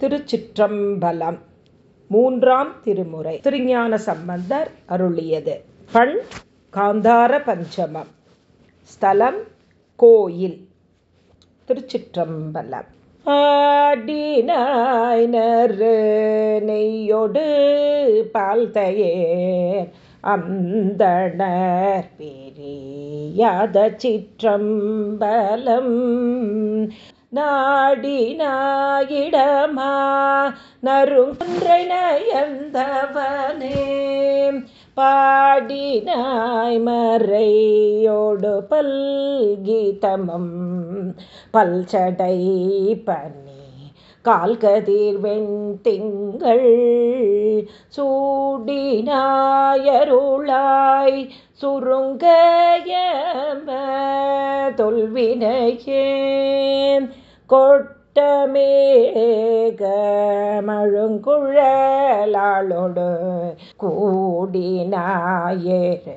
திருச்சிற்றம்பலம். மூன்றாம் திருமுறை. திருஞான சம்பந்தர் அருளியது. பண் காந்தார பஞ்சமம். ஸ்தலம் கோயில். திருச்சிற்றம்பலம். ஆடினாய்னரு நெய்யொடு பால்தையேர் அந்தணர் பெரியாத சிற்றம்பலம். நாடினாயிடமா? நருங்கொன்றை நயந்தவனே பாடினாய் மறையோடு பல்கீதமம் பல்சடை பண்ணி கால்கதிர் வெண்திங்கள் சூடினாயருளாய் சுருங்கய தொல்வினையே. கொட்டமேகமழுங்குழலாளோடு கூடினாயேறு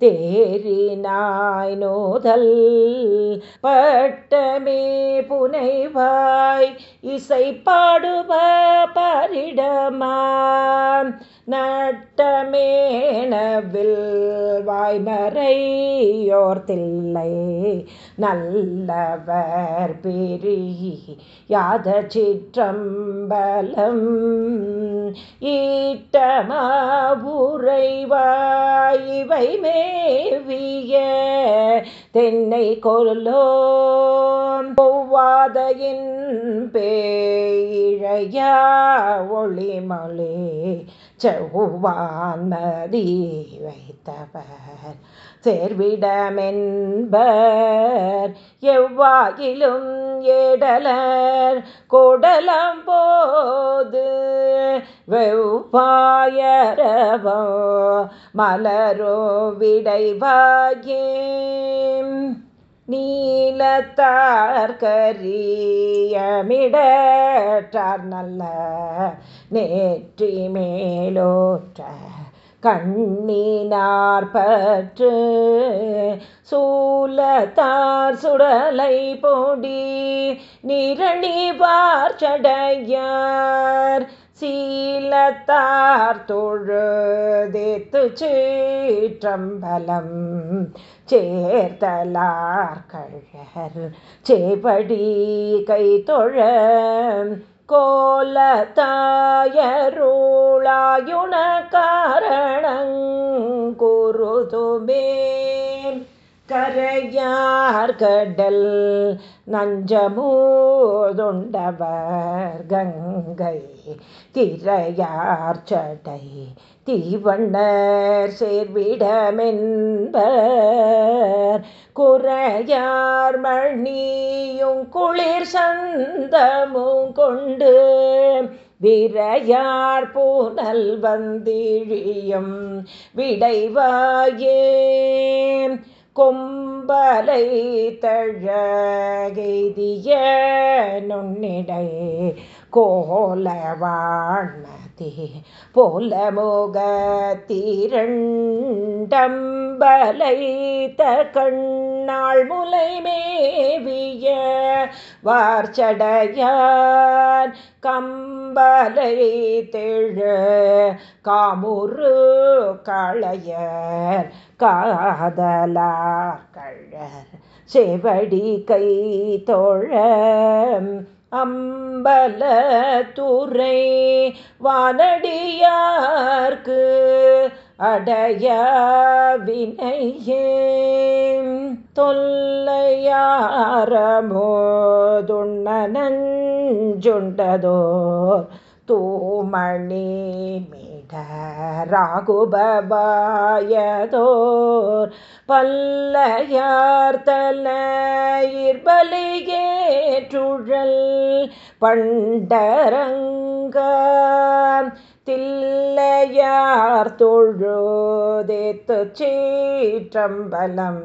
தேறினாய் நோதல் பட்டமே புனைவாய். இசை பாடுவ பரிடமாம். நட்டமேனவில் வாய்மறையோர்த்தில்லை. நல்லவர் பெரிய யாத சிற்றம்பலம் ஈட்டமாவுரைவாய்வை மேவிய தென்னை கொல்லோ பொவ்வாதையின் பேழையா ஒளிமலே செவ்வான்மதி வைத்தவர். சேர்விடமென்பர் எவ்வாயிலும் ஏடலர் கோடலம் போது வெவ்வாயரவோ மலரோ விடைவாயே நீலத்தார் நல்ல நேற்றி மேலோற்ற கண்ணினார் பற்று. சூலத்தார் சுடலை பொடி நிரணிவார் சடையார் சீலத்தார் தொழுதேத்து சீற்றம்பலம். சேர்த்தலார் கழகர். சேபடி கை தொழ கோலத்தாயருளாயுண காரணங்குருதுமே கரையார் கடல் நஞ்சமூதுண்டவர் கங்கை திரையார் சடை தீவண்ணர் சேர்விடமென்பர். குறையார் மணியும் குளிர் சந்தமும் கொண்டு விரையார் பூனல் வந்திழியும் விடைவாயே. கொம்பலை தழகெய்திய நுண்ணிடை கோலவாழ்மதி போல முகத்திரண்டம்பலை கண்ணாள் முலைமேவிய வார்ச்சடையான் கம்பலை தெழு காமுரு களையர் காதலார் கழர். செவடி கை தோழ அம்பல துறை வானடியார்க்கு அடைய வினையே தொல்லையாரமோதுண்ணனஞ்சுண்டதோர் தூமணி மிட ராகுபபாயதோர் பல்லையார் தலையிற்பலிகேற்றுழல் பண்டரங்க தில்லையார் தொழுதேத்து சீற்றம்பலம்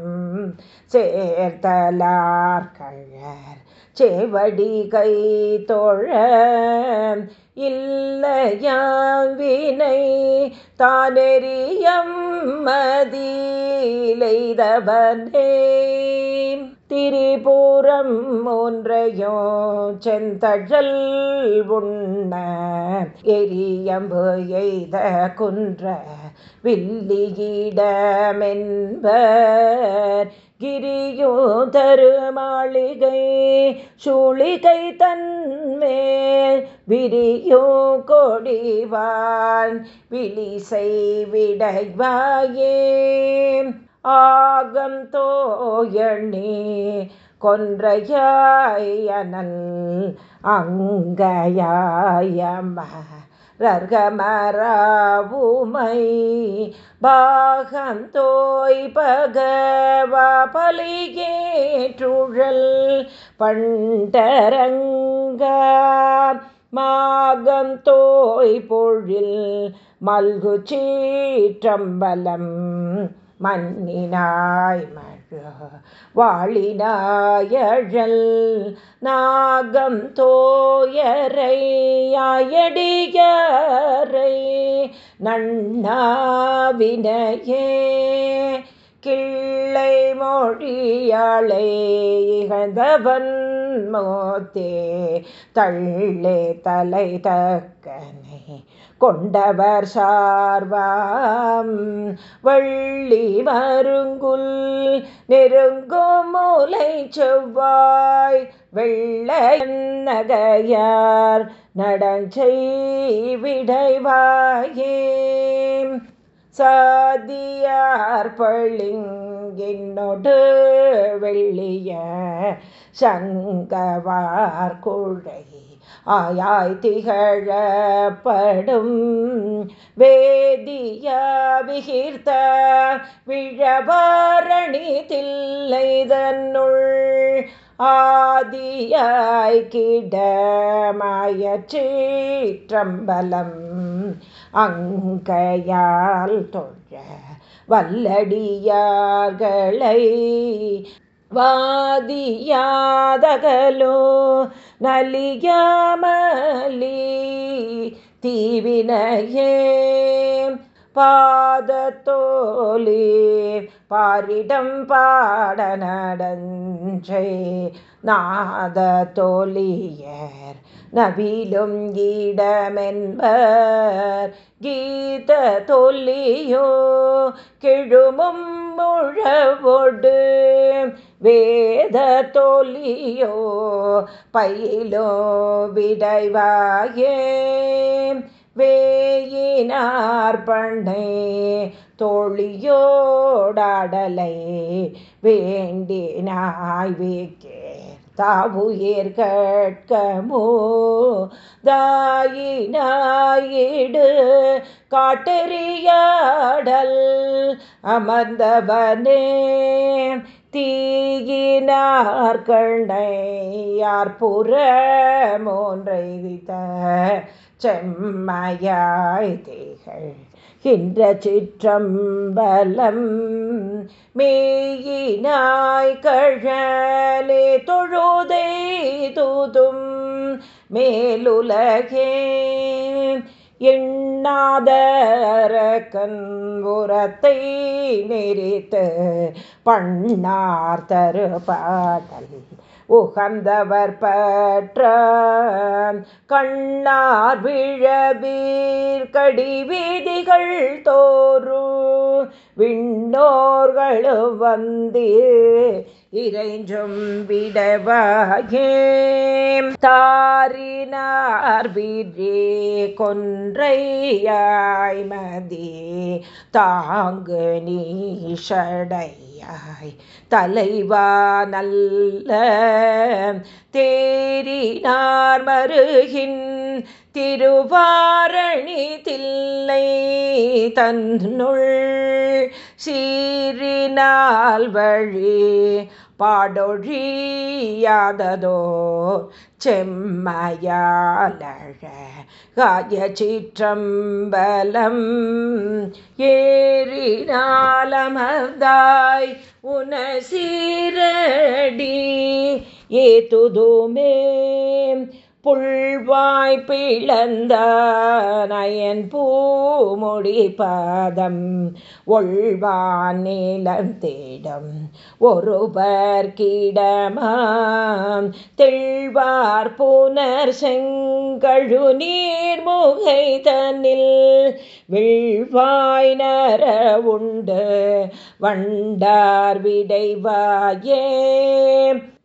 சேர்த்தலார் கழர் சேவடி கை தோழ இல்லையாவினை தானெறியம் மதியிலைதவனே திரிபுரம் ஒன்றையோ செந்தழல் உண்ண எரியம்பு எய்த குன்ற வில்லியிடமென்பர். கிரியோ தரு மாளிகை சூளிகை தன்மேல் விரியோ கொடிவான் விழிசை விடைவாயே. ஆகம் தோயணி கொன்றையனன் அங்கயாயம ரர்கமராவுமை பாகம் தோய் பகவா பலிகேற்றுழல் பண்டரங்க மாகம் தோய் பொழில் மல்கு சீற்றம்பலம் மன்னினாய் மழ வாழினாயழல் நாகம் தோயரை ஆயடியரை நன்னாவினையே கிள்ளை மொழியாளை இகழ்ந்தவன் மோத்தே தள்ளே தலை தக்கனை கொண்டவர் சார்வாம். வள்ளி மருங்குல் நெருங்கும் மூலை செவ்வாய். வெள்ள நகையார் நடஞ்சை விடைவாயே சாதியார் பள்ளிங்கின்னொடு வெள்ளிய சங்கவார் குழை ஆயாய் திகழப்படும் வேதிய விகிர்த்த விழவாரணி தில்லைதன்னுள் ஆதியாய் கிடமாயற்றம்பலம் அங்கையால் தொழ வல்லடியார்களை வாதியாதகலோ நலியாமலி தீவினையே பாதத்தோலே பாரிடம் பாட நடஞ்சை. நாத தோலியர் நபிலும் கீடமென்பர் கீத தொல்லியோ கிழுமும் முழவொடு வேத தொல்லியோ பயிலோ விடைவாயே. வேயினார் பண்ணை தோழியோடாடலை வேண்டினாய் வேக்கே. தாவுயிர் கட்கமோ தாயினாயிடு காட்டெறியாடல் அமர்ந்தவனே. தீயினார் கண்ணை யார் புற மோன்றைவித்த செம்மையாய் திகழ் சிற்றம்பலம் மேயினாய் கழலே தொழுதை தூதும் மேலுலகே. எண்ணாதரக்கன் உரத்தை நெறித்து பண்ணார் தரு பாடல் உகந்தவர் பற்ற கண்ணார் விழவீர் கடி வீதிகள் தோறும் விண்ணோர்களு வந்து இறைஞ்சும் விடவாகே தாரினார் வீரே கொன்றையாய் மதி. தாங்கு நீஷடையாய் தலைவா நல்ல தேரினார் மருகின். திருவாரணி தில்லை தன்னுள் சீரினால் வழி பாடொழியாததோ செம்மையாலழ காய சிற்றம்பலம் ஏறினாலமர்ந்தாய் உன சீரடி ஏதுதுமே புள்வாய் பிளந்த நயன் பூமுடி பாதம் ஒழ்வான் நீளம் தேடம் ஒருவர் கிடமாம். தெள்வார் புனர் செங்கழு நீர்முகை தன்னில் விழ்வாய் நர உண்டு வண்டார் விடைவாயே.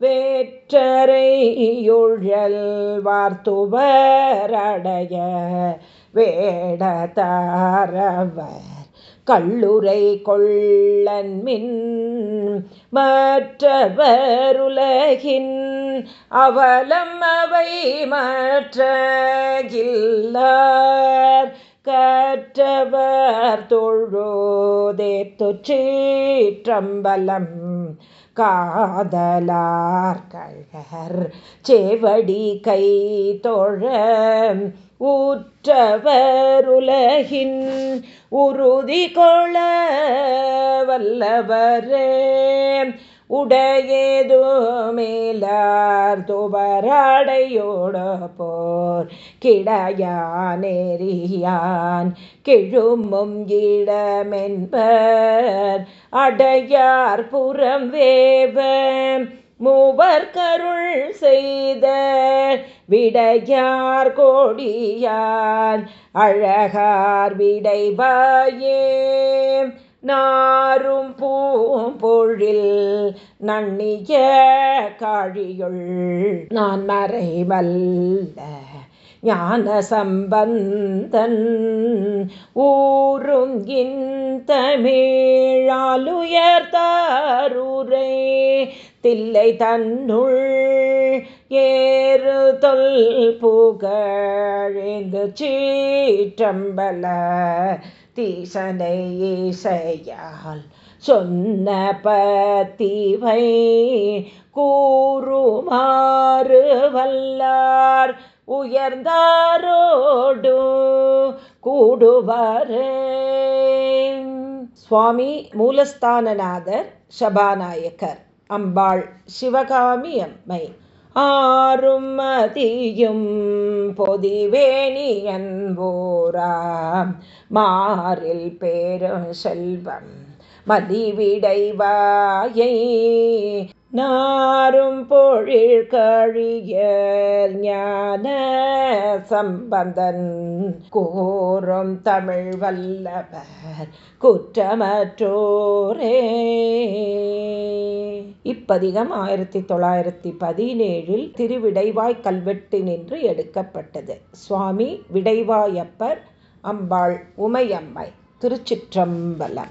வேற்றரையுழல் வார்த்துவரடைய வேடதாரவர் கள்ளுரை கொள்ளன்மின் மற்றவருலகின் அவலம் அவை மற்ற கற்றவர் தொழுதே தொற்றம்பலம் காதலார் கழகர் சேவடி கை தொழ ஊற்றவருலகின் உறுதி கொள வல்லவரே. உடையேதோ மேலார் துபராடையோட போர் கிடையானேரியான் கிழுமும் இடமென்பர். அடையார் புறம் வேவ மூவர் கருள் செய்த விடையார் கோடியான். அழகார் விடைவாயே. நாரும் பூம்பொழில் நன்னிய காழியுள். நான் மறைவல்ல ஞான சம்பந்தன். ஊரும் தமிழாலுயர்த்தாரூரை தில்லை தன்னுள் ஏறு தொல் புகழேந்து சீற்றம்பல தீசனை இசையால் சொன்ன பத்திவை கூறுமாறு வல்லார். உயர்ந்தாரோடு கூடுவாரே. சுவாமி மூலஸ்தானநாதர் சபாநாயக்கர் அம்பாள் சிவகாமி அம்மை ஆறும் மதியும் பொதிவேணி என்போராம். மாறில் பேரும் செல்வம் மதிவிடைவாயை நாரும் பொழில் கழியர் ஞான சம்பந்தன். கோரும் தமிழ் வல்லவர் குற்றமற்றோரே. இப்பதிகம் ஆயிரத்தி தொள்ளாயிரத்தி பதினேழில் திருவிடைவாய் கல்வெட்டு நின்று எடுக்கப்பட்டது. சுவாமி விடைவாயப்பர் அம்பாள் உமையம்மை திருச்சிற்றம்பலம்.